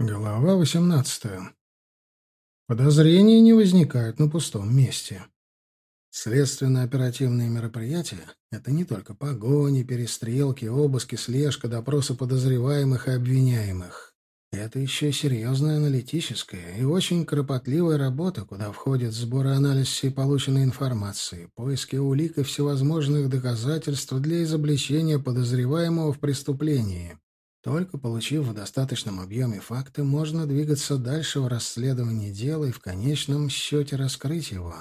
Глава 18. Подозрения не возникают на пустом месте. Следственно-оперативные мероприятия — это не только погони, перестрелки, обыски, слежка, допросы подозреваемых и обвиняемых. Это еще серьезная аналитическая и очень кропотливая работа, куда входит сбор и анализ всей полученной информации, поиски улик и всевозможных доказательств для изобличения подозреваемого в преступлении. Только получив в достаточном объеме факты, можно двигаться дальше в расследовании дела и в конечном счете раскрыть его.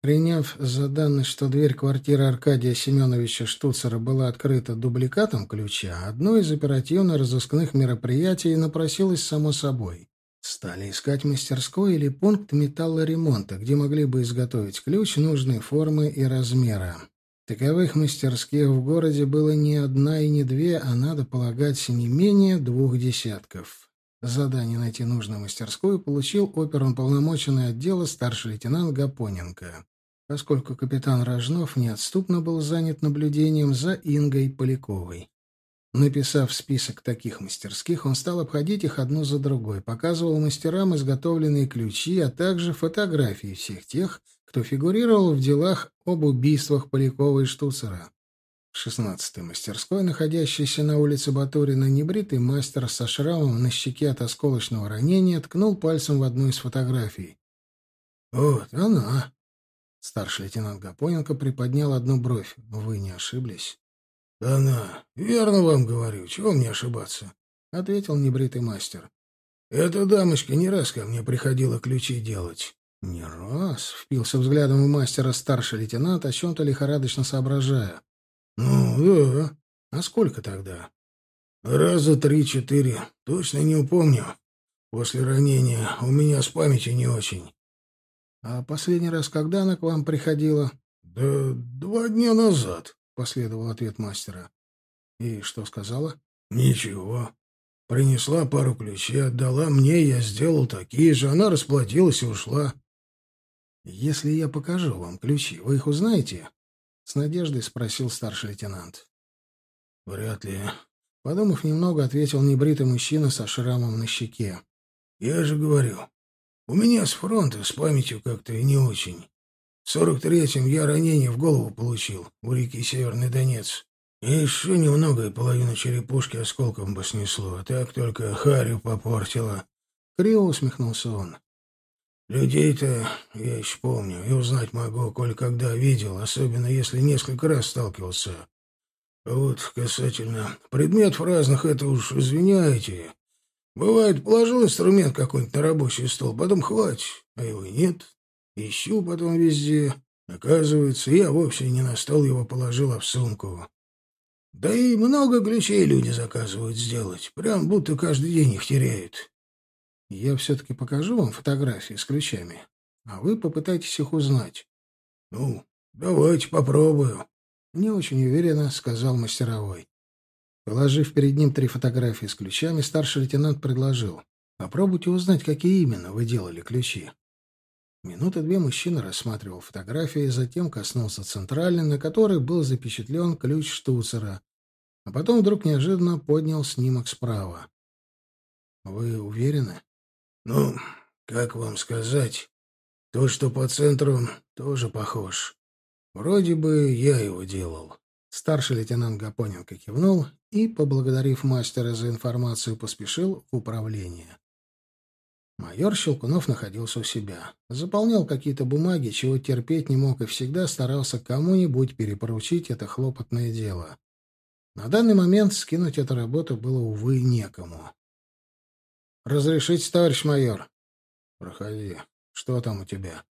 Приняв за данность, что дверь квартиры Аркадия Семеновича Штуцера была открыта дубликатом ключа, одно из оперативно-розыскных мероприятий напросилось само собой. Стали искать мастерской или пункт металлоремонта, где могли бы изготовить ключ нужной формы и размера. Таковых мастерских в городе было не одна и не две, а, надо полагать, не менее двух десятков. Задание найти нужную мастерскую получил оперуполномоченный отдела старший лейтенант Гапоненко, поскольку капитан Рожнов неотступно был занят наблюдением за Ингой Поляковой. Написав список таких мастерских, он стал обходить их одну за другой, показывал мастерам изготовленные ключи, а также фотографии всех тех, кто фигурировал в делах об убийствах Полякова и Штуцера. В шестнадцатой мастерской, находящейся на улице Батурина, небритый мастер со шрамом на щеке от осколочного ранения ткнул пальцем в одну из фотографий. «Вот она!» Старший лейтенант Гапоненко приподнял одну бровь. «Вы не ошиблись?» «Она. Верно вам говорю. Чего мне ошибаться?» — ответил небритый мастер. «Эта дамочка не раз ко мне приходила ключи делать. «Не раз», — впился взглядом у мастера старший лейтенант, о чем-то лихорадочно соображая. «Ну, да. А сколько тогда?» «Раза три-четыре. Точно не упомню. После ранения у меня с памятью не очень». «А последний раз когда она к вам приходила?» «Да два дня назад», — последовал ответ мастера. «И что сказала?» «Ничего. Принесла пару ключей, отдала мне, я сделал такие же. Она расплатилась и ушла». «Если я покажу вам ключи, вы их узнаете?» — с надеждой спросил старший лейтенант. «Вряд ли». Подумав немного, ответил небритый мужчина со шрамом на щеке. «Я же говорю, у меня с фронта с памятью как-то не очень. В сорок третьем я ранение в голову получил у реки Северный Донец. И еще немного, и половину черепушки осколком бы снесло, а так только харю попортило». Криво усмехнулся он. Людей-то я еще помню и узнать могу, коль когда видел, особенно если несколько раз сталкивался. Вот касательно предметов разных, это уж извиняйте. Бывает, положил инструмент какой-нибудь на рабочий стол, потом хватит, а его нет. Ищу потом везде. Оказывается, я вовсе не на стол его положил, а в сумку. Да и много ключей люди заказывают сделать, прям будто каждый день их теряют. Я все-таки покажу вам фотографии с ключами, а вы попытайтесь их узнать. — Ну, давайте попробую. — Не очень уверенно, — сказал мастеровой. Положив перед ним три фотографии с ключами, старший лейтенант предложил. — Попробуйте узнать, какие именно вы делали ключи. Минуты две мужчина рассматривал фотографии, затем коснулся центральной, на которой был запечатлен ключ штуцера, а потом вдруг неожиданно поднял снимок справа. — Вы уверены? Ну, как вам сказать, то, что по центру, тоже похож. Вроде бы я его делал. Старший лейтенант Гапоненко кивнул и, поблагодарив мастера за информацию, поспешил в управление. Майор Щелкунов находился у себя. Заполнял какие-то бумаги, чего терпеть не мог, и всегда старался кому-нибудь перепоручить это хлопотное дело. На данный момент скинуть эту работу было, увы, некому. «Разрешите, товарищ майор?» «Проходи. Что там у тебя?»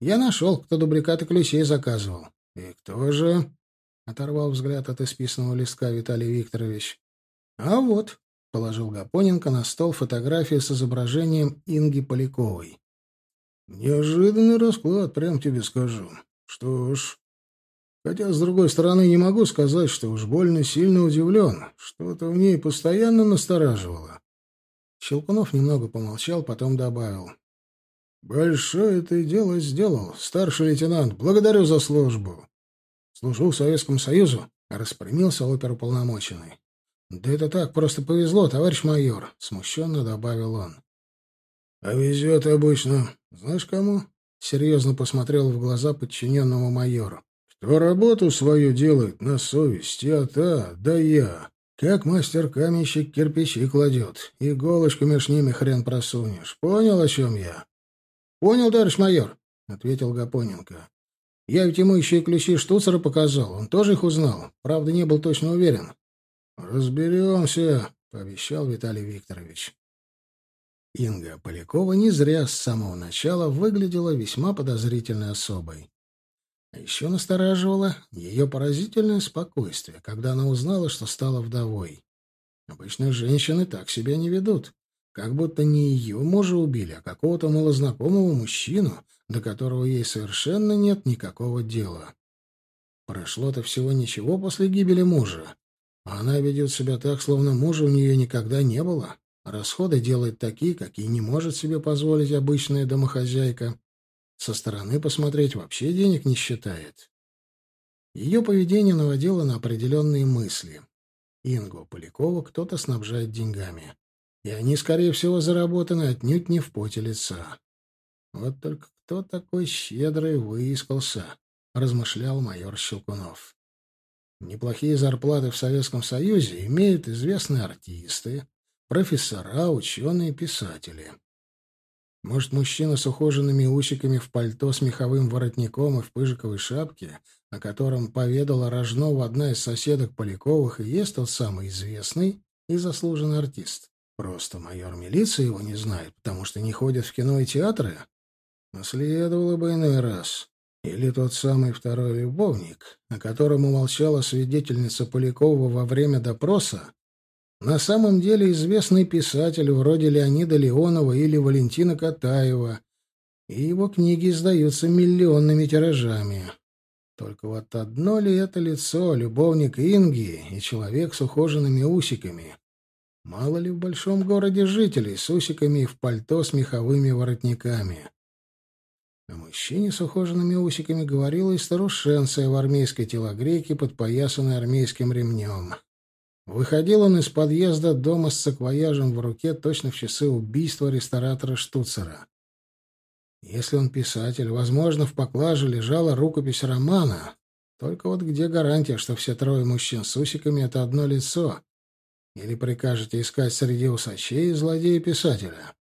«Я нашел, кто дубликаты ключей заказывал». «И кто же?» — оторвал взгляд от исписанного листка Виталий Викторович. «А вот», — положил Гапоненко на стол фотографию с изображением Инги Поляковой. «Неожиданный расклад, прям тебе скажу. Что ж...» Хотя, с другой стороны, не могу сказать, что уж больно сильно удивлен. Что-то в ней постоянно настораживало. Щелкунов немного помолчал, потом добавил. «Большое ты дело сделал, старший лейтенант. Благодарю за службу. Служу Советскому Союзу», — распрямился оперуполномоченный. Да это так, просто повезло, товарищ майор, смущенно добавил он. А везет обычно, знаешь кому? Серьезно посмотрел в глаза подчиненному майору. Кто работу свою делает на совесть, а та, да я. Как мастер-каменщик кирпичи кладет, иголочку меж ними хрен просунешь. Понял, о чем я? — Понял, товарищ майор, — ответил Гапоненко. — Я ведь ему еще и ключи штуцера показал, он тоже их узнал, правда, не был точно уверен. — Разберемся, — пообещал Виталий Викторович. Инга Полякова не зря с самого начала выглядела весьма подозрительной особой. А еще настораживало ее поразительное спокойствие, когда она узнала, что стала вдовой. Обычно женщины так себя не ведут. Как будто не ее мужа убили, а какого-то малознакомого мужчину, до которого ей совершенно нет никакого дела. Прошло-то всего ничего после гибели мужа. А она ведет себя так, словно мужа у нее никогда не было. Расходы делает такие, какие не может себе позволить обычная домохозяйка. Со стороны посмотреть вообще денег не считает. Ее поведение наводило на определенные мысли. Ингу Полякова кто-то снабжает деньгами. И они, скорее всего, заработаны отнюдь не в поте лица. Вот только кто такой щедрый выискался, размышлял майор Щелкунов. Неплохие зарплаты в Советском Союзе имеют известные артисты, профессора, ученые, писатели. Может, мужчина с ухоженными усиками в пальто с меховым воротником и в пыжиковой шапке, о котором поведала Рожнова одна из соседок Поляковых, и есть тот самый известный и заслуженный артист. Просто майор милиции его не знает, потому что не ходит в кино и театры? Наследовало бы иной раз. Или тот самый второй любовник, о котором умолчала свидетельница Полякова во время допроса, на самом деле известный писатель вроде Леонида Леонова или Валентина Катаева, и его книги издаются миллионными тиражами. Только вот одно ли это лицо, любовник Инги и человек с ухоженными усиками? Мало ли в большом городе жителей с усиками и в пальто с меховыми воротниками. О мужчине с ухоженными усиками говорила и старушенция в армейской телогрейке, подпоясанной армейским ремнем. Выходил он из подъезда дома с саквояжем в руке точно в часы убийства ресторатора Штуцера. Если он писатель, возможно, в поклаже лежала рукопись романа. Только вот где гарантия, что все трое мужчин с усиками — это одно лицо? Или прикажете искать среди усачей злодея-писателя?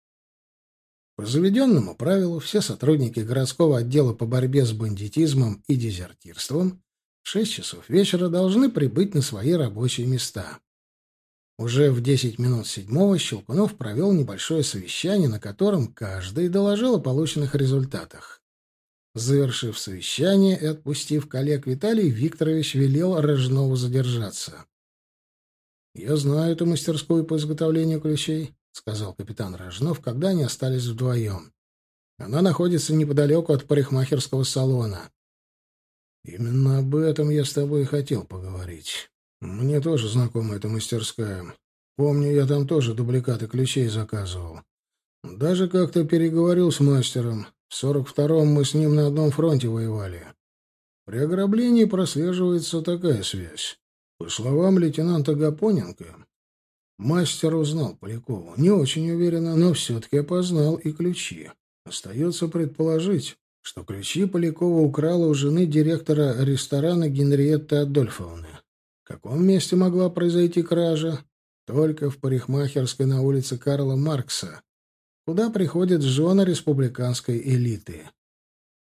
По заведенному правилу, все сотрудники городского отдела по борьбе с бандитизмом и дезертирством шесть часов вечера должны прибыть на свои рабочие места. Уже в десять минут седьмого Щелкунов провел небольшое совещание, на котором каждый доложил о полученных результатах. Завершив совещание и отпустив коллег, Виталий Викторович велел Рожнову задержаться. «Я знаю эту мастерскую по изготовлению ключей», — сказал капитан Рожнов, когда они остались вдвоем. «Она находится неподалеку от парикмахерского салона. Именно об этом я с тобой и хотел поговорить. Мне тоже знакома эта мастерская. Помню, я там тоже дубликаты ключей заказывал. Даже как-то переговорил с мастером. В сорок втором мы с ним на одном фронте воевали. При ограблении прослеживается такая связь. По словам лейтенанта Гапоненко, мастер узнал Полякову. Не очень уверенно, но все-таки опознал и ключи. Остается предположить, что ключи Полякова украла у жены директора ресторана Генриетты Адольфовны. В каком месте могла произойти кража? Только в парикмахерской на улице Карла Маркса, куда приходят жены республиканской элиты.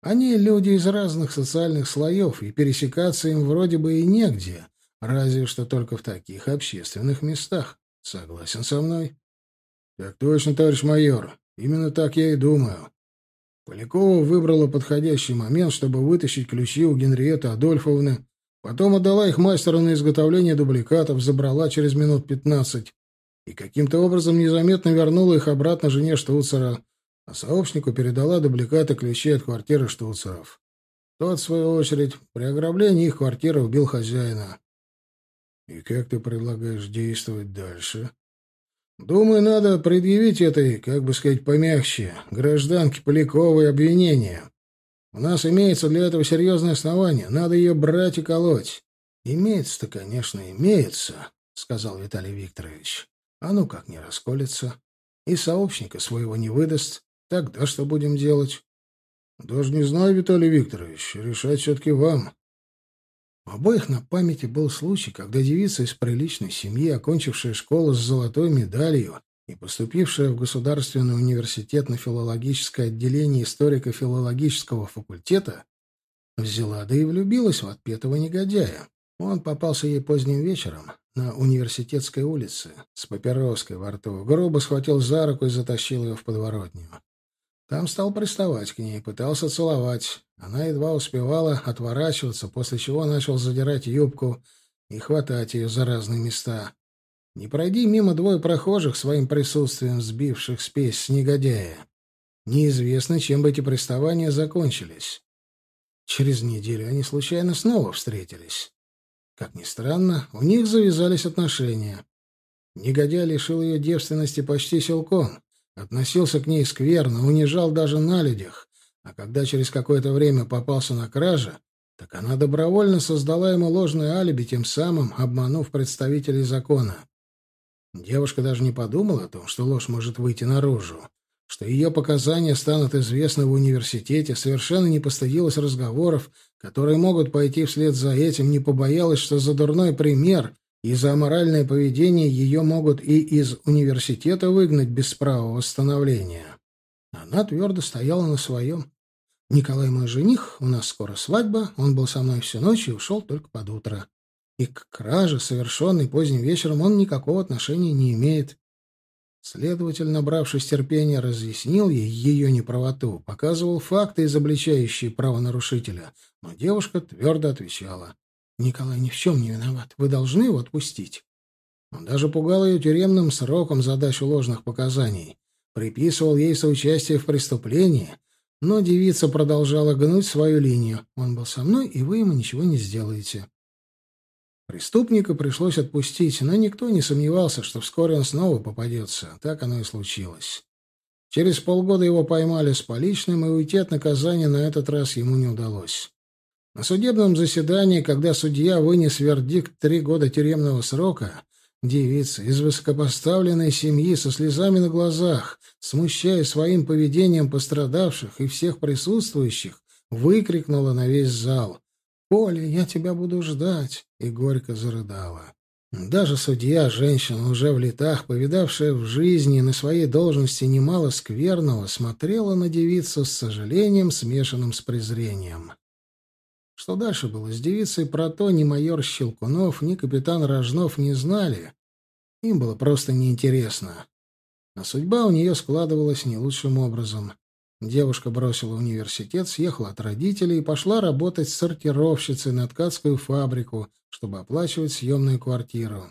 Они люди из разных социальных слоев, и пересекаться им вроде бы и негде, разве что только в таких общественных местах. Согласен со мной? — Так точно, товарищ майор. Именно так я и думаю. Полякова выбрала подходящий момент, чтобы вытащить ключи у Генриеты Адольфовны, потом отдала их мастеру на изготовление дубликатов, забрала через минут пятнадцать и каким-то образом незаметно вернула их обратно жене Штуцера, а сообщнику передала дубликаты ключей от квартиры Штуцеров. Тот, в свою очередь, при ограблении их квартиры убил хозяина. «И как ты предлагаешь действовать дальше?» Думаю, надо предъявить этой, как бы сказать, помягче, гражданке Поляковой обвинение. У нас имеется для этого серьезное основание. Надо ее брать и колоть. Имеется-то, конечно, имеется, — сказал Виталий Викторович. А ну как не расколется. И сообщника своего не выдаст. Тогда что будем делать? Даже не знаю, Виталий Викторович. Решать все-таки вам. У обоих на памяти был случай, когда девица из приличной семьи, окончившая школу с золотой медалью и поступившая в Государственный университет на филологическое отделение историко-филологического факультета, взяла да и влюбилась в отпетого негодяя. Он попался ей поздним вечером на университетской улице с папироской во рту, грубо схватил за руку и затащил ее в подворотню. Там стал приставать к ней, пытался целовать. Она едва успевала отворачиваться, после чего начал задирать юбку и хватать ее за разные места. Не пройди мимо двое прохожих своим присутствием, сбивших спесь с негодяя. Неизвестно, чем бы эти приставания закончились. Через неделю они случайно снова встретились. Как ни странно, у них завязались отношения. Негодяй лишил ее девственности почти силком. Относился к ней скверно, унижал даже на людях. А когда через какое-то время попался на краже, так она добровольно создала ему ложное алиби, тем самым обманув представителей закона. Девушка даже не подумала о том, что ложь может выйти наружу, что ее показания станут известны в университете, совершенно не постыдилась разговоров, которые могут пойти вслед за этим, не побоялась, что за дурной пример и за аморальное поведение ее могут и из университета выгнать без права восстановления. Она твердо стояла на своем. «Николай мой жених, у нас скоро свадьба, он был со мной всю ночь и ушел только под утро. И к краже, совершенной поздним вечером, он никакого отношения не имеет». Следователь, набравшись терпения, разъяснил ей ее неправоту, показывал факты, изобличающие правонарушителя, но девушка твердо отвечала. Николай ни в чем не виноват. Вы должны его отпустить. Он даже пугал ее тюремным сроком за дачу ложных показаний. Приписывал ей соучастие в преступлении, но девица продолжала гнуть свою линию. Он был со мной, и вы ему ничего не сделаете. Преступника пришлось отпустить, но никто не сомневался, что вскоре он снова попадется. Так оно и случилось. Через полгода его поймали с поличным, и уйти от наказания на этот раз ему не удалось. На судебном заседании, когда судья вынес вердикт три года тюремного срока, девица из высокопоставленной семьи со слезами на глазах, смущая своим поведением пострадавших и всех присутствующих, выкрикнула на весь зал «Поля, я тебя буду ждать!» и горько зарыдала. Даже судья, женщина, уже в летах, повидавшая в жизни на своей должности немало скверного, смотрела на девицу с сожалением, смешанным с презрением. Что дальше было с девицей, про то ни майор Щелкунов, ни капитан Рожнов не знали. Им было просто неинтересно. А судьба у нее складывалась не лучшим образом. Девушка бросила университет, съехала от родителей и пошла работать сортировщицей на ткацкую фабрику, чтобы оплачивать съемную квартиру.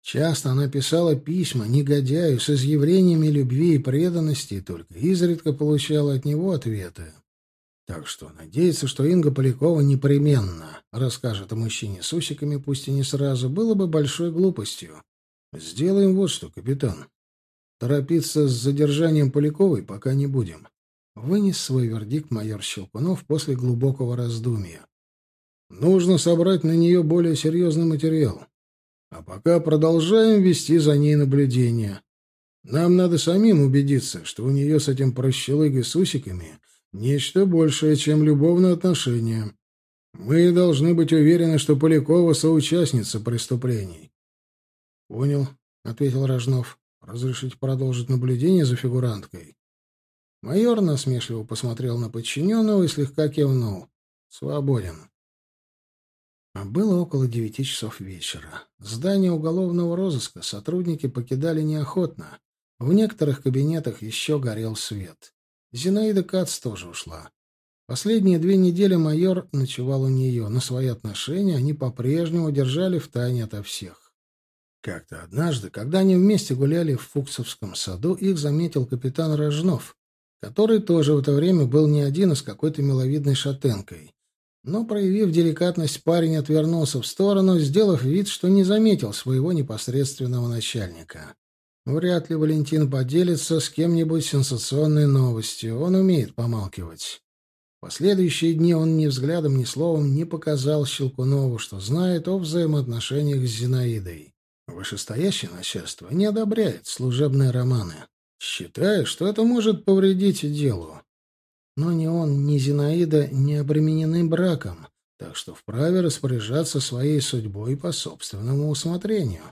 Часто она писала письма негодяю с изъявлениями любви и преданности, и только изредка получала от него ответы. Так что надеяться, что Инга Полякова непременно расскажет о мужчине с усиками, пусть и не сразу, было бы большой глупостью. Сделаем вот что, капитан. Торопиться с задержанием Поляковой пока не будем. Вынес свой вердикт майор Щелкунов после глубокого раздумья. Нужно собрать на нее более серьезный материал. А пока продолжаем вести за ней наблюдение. Нам надо самим убедиться, что у нее с этим прощелыгой с усиками Нечто большее, чем любовные отношения. Мы должны быть уверены, что Полякова соучастница преступлений. — Понял, — ответил Рожнов. — Разрешите продолжить наблюдение за фигуранткой? Майор насмешливо посмотрел на подчиненного и слегка кивнул. — Свободен. А было около девяти часов вечера. Здание уголовного розыска сотрудники покидали неохотно. В некоторых кабинетах еще горел свет. Зинаида Кац тоже ушла. Последние две недели майор ночевал у нее, но свои отношения они по-прежнему держали в тайне ото всех. Как-то однажды, когда они вместе гуляли в Фуксовском саду, их заметил капитан Рожнов, который тоже в это время был не один, а с какой-то миловидной шатенкой. Но, проявив деликатность, парень отвернулся в сторону, сделав вид, что не заметил своего непосредственного начальника. Вряд ли Валентин поделится с кем-нибудь сенсационной новостью. Он умеет помалкивать. В последующие дни он ни взглядом, ни словом не показал Щелкунову, что знает о взаимоотношениях с Зинаидой. Вышестоящее начальство не одобряет служебные романы, считая, что это может повредить делу. Но ни он, ни Зинаида не обременены браком, так что вправе распоряжаться своей судьбой по собственному усмотрению.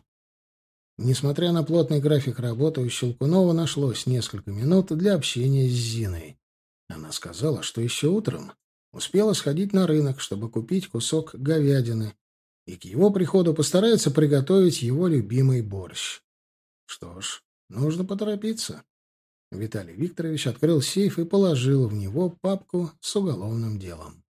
Несмотря на плотный график работы, у Щелкунова нашлось несколько минут для общения с Зиной. Она сказала, что еще утром успела сходить на рынок, чтобы купить кусок говядины, и к его приходу постарается приготовить его любимый борщ. Что ж, нужно поторопиться. Виталий Викторович открыл сейф и положил в него папку с уголовным делом.